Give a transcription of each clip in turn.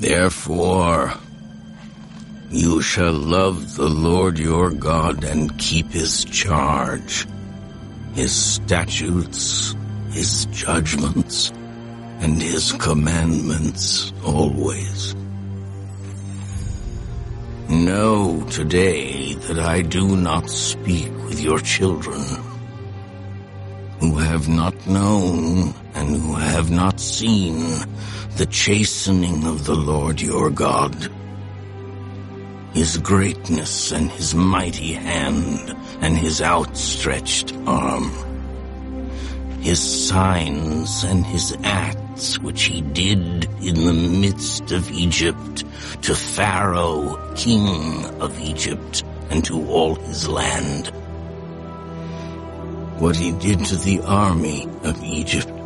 Therefore, you shall love the Lord your God and keep his charge, his statutes, his judgments, and his commandments always. Know today that I do not speak with your children, who have not known and who have not seen the chastening of the Lord your God, his greatness and his mighty hand and his outstretched arm, his signs and his acts which he did in the midst of Egypt to Pharaoh, king of Egypt, and to all his land. What he did to the army of Egypt,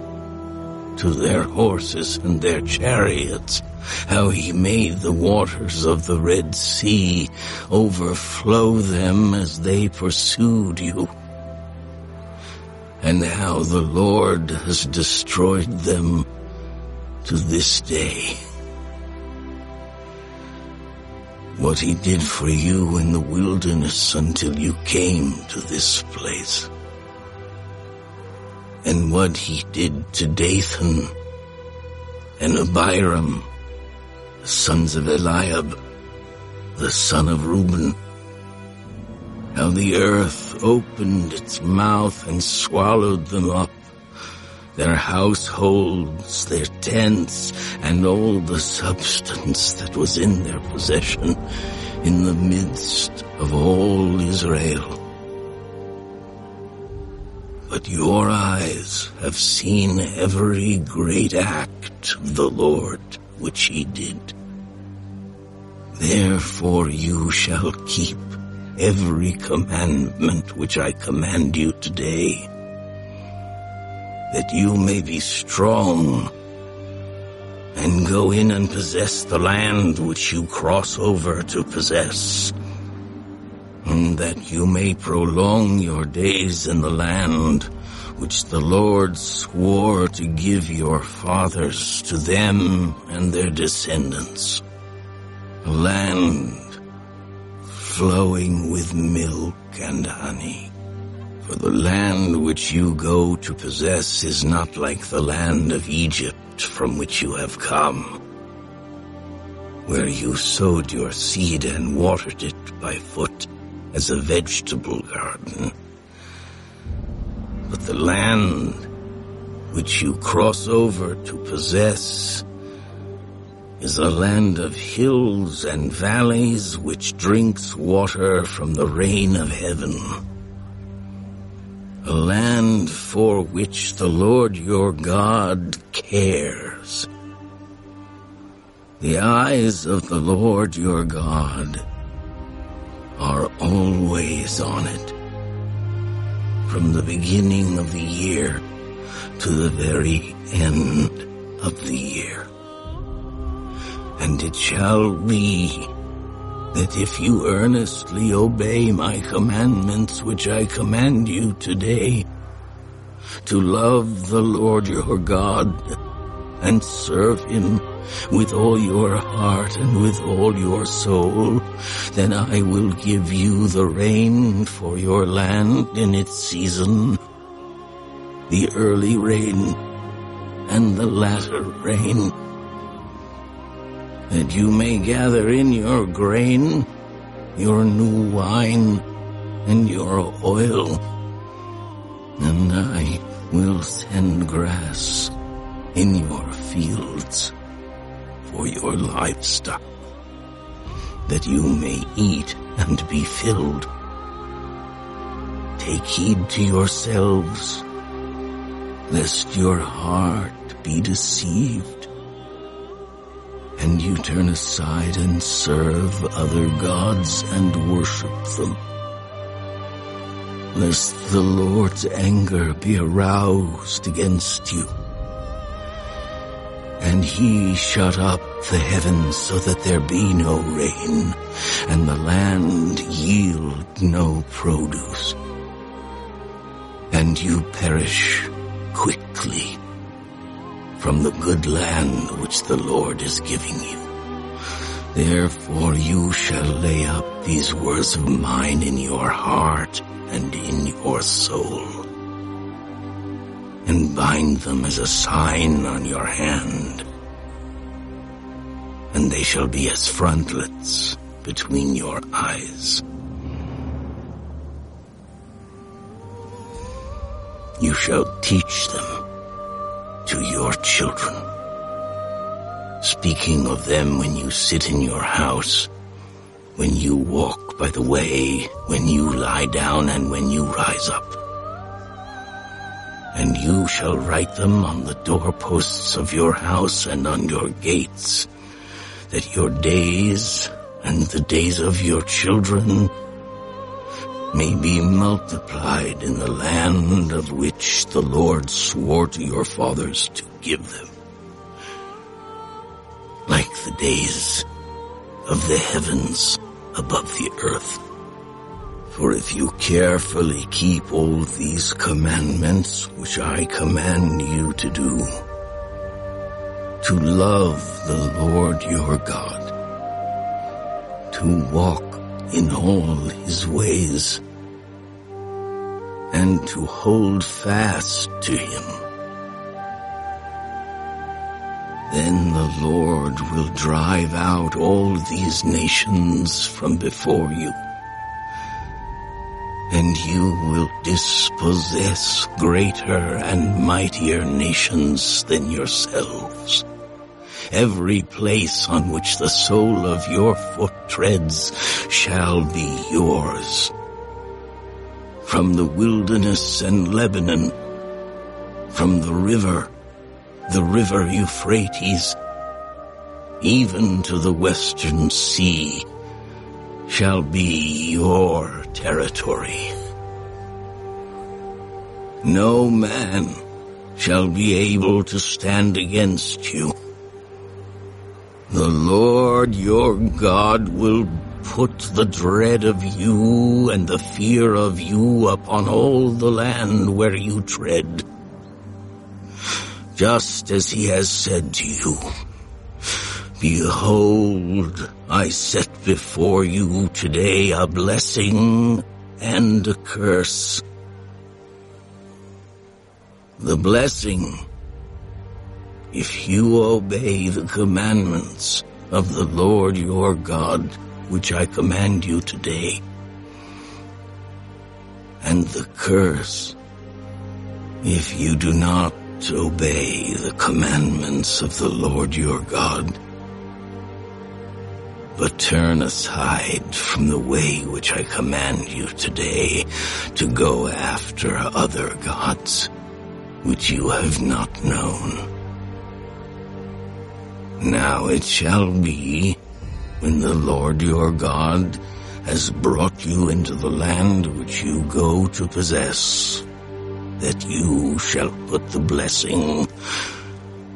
to their horses and their chariots, how he made the waters of the Red Sea overflow them as they pursued you, and how the Lord has destroyed them to this day. What he did for you in the wilderness until you came to this place. And what he did to Dathan and Abiram, the sons of Eliab, the son of Reuben. How the earth opened its mouth and swallowed them up their households, their tents, and all the substance that was in their possession in the midst of all Israel. But your eyes have seen every great act of the Lord which he did. Therefore you shall keep every commandment which I command you today that you may be strong and go in and possess the land which you cross over to possess, that you may prolong your days in the land which the Lord swore to give your fathers to them and their descendants, a land flowing with milk and honey. For the land which you go to possess is not like the land of Egypt from which you have come, where you sowed your seed and watered it by foot as a vegetable garden. But the land which you cross over to possess is a land of hills and valleys which drinks water from the rain of heaven a land for which the Lord your God cares. The eyes of the Lord your God are always on it, from the beginning of the year to the very end of the year. And it shall be that if you earnestly obey my commandments which I command you today, to love the Lord your God and serve him with all your heart and with all your soul, then I will give you the rain for your land in its season, the early rain and the latter rain that you may gather in your grain, your new wine, and your oil. And I will send grass in your fields for your livestock, that you may eat and be filled. Take heed to yourselves, lest your heart be deceived and you turn aside and serve other gods and worship them. Lest the Lord's anger be aroused against you, and he shut up the heavens so that there be no rain, and the land yield no produce, and you perish quickly from the good land which the Lord is giving you. Therefore you shall lay up these words of mine in your heart and in your soul, and bind them as a sign on your hand, and they shall be as frontlets between your eyes. You shall teach them to your children speaking of them when you sit in your house, when you walk by the way, when you lie down, and when you rise up. Shall write them on the doorposts of your house and on your gates, that your days and the days of your children may be multiplied in the land of which the Lord swore to your fathers to give them like the days of the heavens above the earth. For if you carefully keep all these commandments which I command you to do, to love the Lord your God, to walk in all his ways, and to hold fast to him, Then the Lord will drive out all these nations from before you. And you will dispossess greater and mightier nations than yourselves. Every place on which the sole of your foot treads shall be yours. From the wilderness and Lebanon, from the river the river Euphrates, even to the western sea, shall be your territory. No man shall be able to stand against you. The Lord your God will put the dread of you and the fear of you upon all the land where you tread just as he has said to you. Behold, I set before you today a blessing and a curse. The blessing, if you obey the commandments of the Lord your God, which I command you today, and the curse, if you do not obey the commandments of the Lord your God. But turn aside from the way which I command you today to go after other gods, which you have not known. Now it shall be, when the Lord your God has brought you into the land which you go to possess, that you shall put the blessing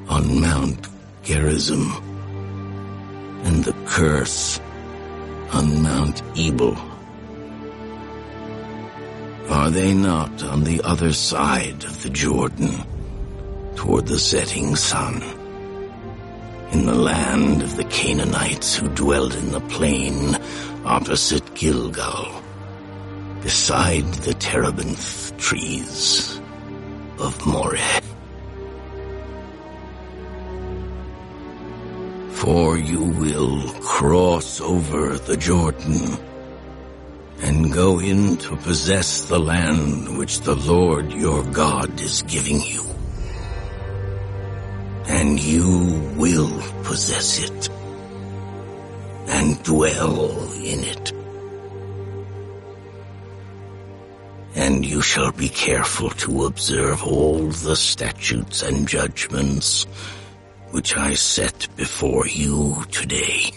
on Mount Gerizim and the curse on Mount Ebal. Are they not on the other side of the Jordan, toward the setting sun, in the land of the Canaanites who dwelled in the plain opposite Gilgal? beside the terebinth trees of Moreh. For you will cross over the Jordan and go in to possess the land which the Lord your God is giving you. And you will possess it and dwell in it. and you shall be careful to observe all the statutes and judgments which I set before you today.